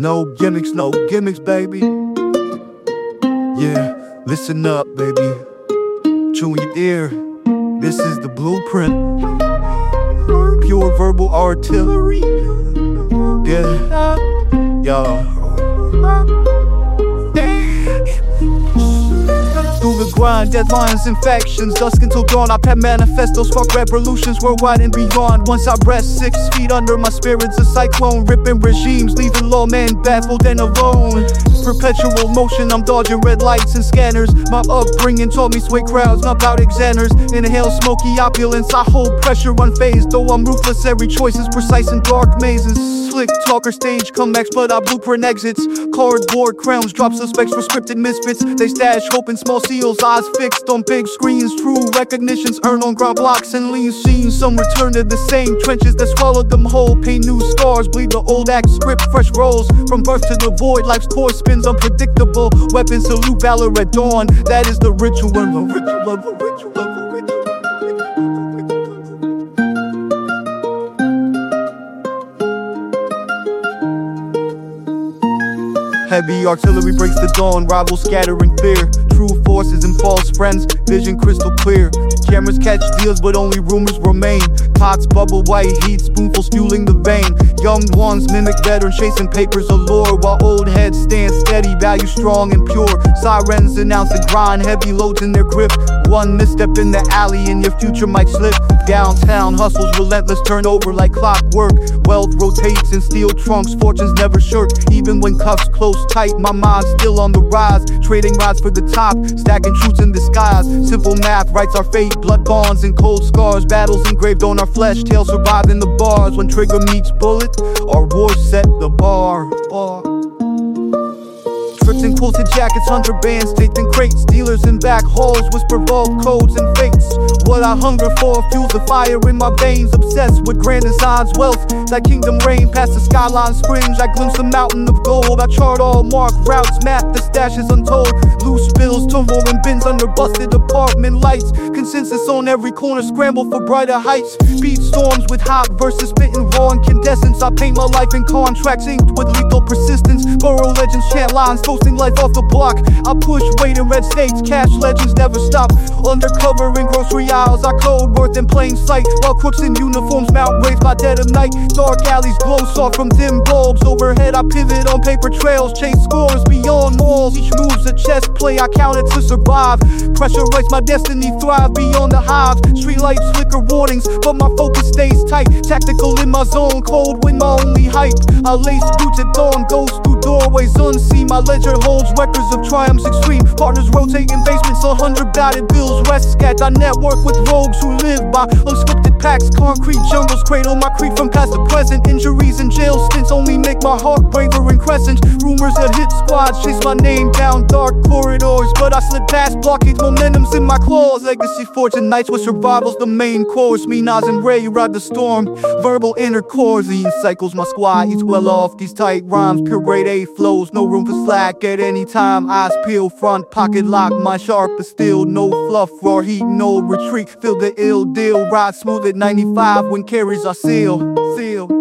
No gimmicks, no gimmicks, baby. Yeah, listen up, baby. Chew your ear. This is the blueprint. Pure verbal artillery. Yeah, yo. Grind, deadlines, infections, dusk until dawn. I pen manifestos, fuck revolutions worldwide and beyond. Once I rest six feet under my spirit's a cyclone, ripping regimes, leaving lawmen baffled and alone. Perpetual motion, I'm dodging red lights and scanners. My upbringing taught me sway crowds, not about examiners. Inhale smoky opulence, I hold pressure unfazed. Though I'm ruthless, every choice is precise in dark mazes. Slick talker stage comebacks, but I blueprint exits. Cardboard crowns drop suspects for scripted misfits. They stash hope in small seals, eyes fixed on big screens. True recognitions earned on ground blocks and lean scenes. Some return to the same trenches that swallowed them whole. Paint new scars, bleed the old act script, fresh rolls. From birth to the void, life's course spins unpredictable. Weapons salute valor at dawn. That is the ritual, the ritual, the ritual, the ritual. Heavy artillery breaks the dawn, rivals scattering fear. True forces and false friends, vision crystal clear. Cameras catch deals, but only rumors remain. Pots bubble white heat, spoonfuls fueling the vein. Young ones mimic veterans, chasing papers allure, while old heads stand steady, value strong and pure. Sirens announce the grind, heavy loads in their grip. One misstep in the alley, and your future might slip. Downtown hustles relentless, turn over like clockwork. Wealth rotates in steel trunks, fortunes never shirk. Even when cuffs close tight, my mind's still on the rise. Trading rides for the top, stacking truths in disguise. Simple math writes our fate, blood bonds and cold scars. Battles engraved on our flesh, tales survive in the bars. When trigger meets bullet, our war set the bar. bar. Trips and quilted jackets, hundred bands, taped in crates. Dealers in back halls whisper vault codes and fates. What I hunger for fuels the fire in my veins. Obsessed with grand designs, wealth. That kingdom reign past the skyline springs, I glimpse a mountain of gold. I chart all mark routes, map the stashes untold. Loose bills, tumble in bins under busted apartment lights. Consensus on every corner, scramble for brighter heights. Beat storms with hot verses, spitting raw incandescence. I paint my life in contracts inked with lethal persistence. Borough legends chant lines, toasting life off the block. I push weight in red states, cash legends never stop. Undercover in grocery aisles, I code worth in plain sight. While crooks in uniforms mount raids by dead of night. Dark alleys glow soft from dim bulbs. Overhead, I pivot on paper trails, chase scores beyond walls. Each move's a chess play, I count it to survive. Pressure writes my destiny, thrive beyond the hives. Street lights flicker warnings, but my focus stays tight. Tactical in my zone, cold when my only hype. I lace boots at dawn, goes through doorways unseen. My ledger holds records of triumphs extreme. Partners rotate in basements, a hundred batted bills. Rest scat, I network with rogues who live by unscripted packs. Concrete jungles cradle my creep from past to present. Injuries and jail stints only make my heart braver and crescent. Rumors that hit squads chase my name down dark corridors, but I slip past blockades. Momentum's in my claws. Legacy fortune nights with survival's the main course. Me, Nas, and Ray ride the storm. Verbal intercourse, the cycles my squad eats well off these tight rhymes. Pure grade A flows, no room for slack at any time. Eyes peel, front pocket lock, my sharp but still no fluff. Raw heat, no retreat. Feel the ill deal, ride smooth at 95 when carries are sealed. seal.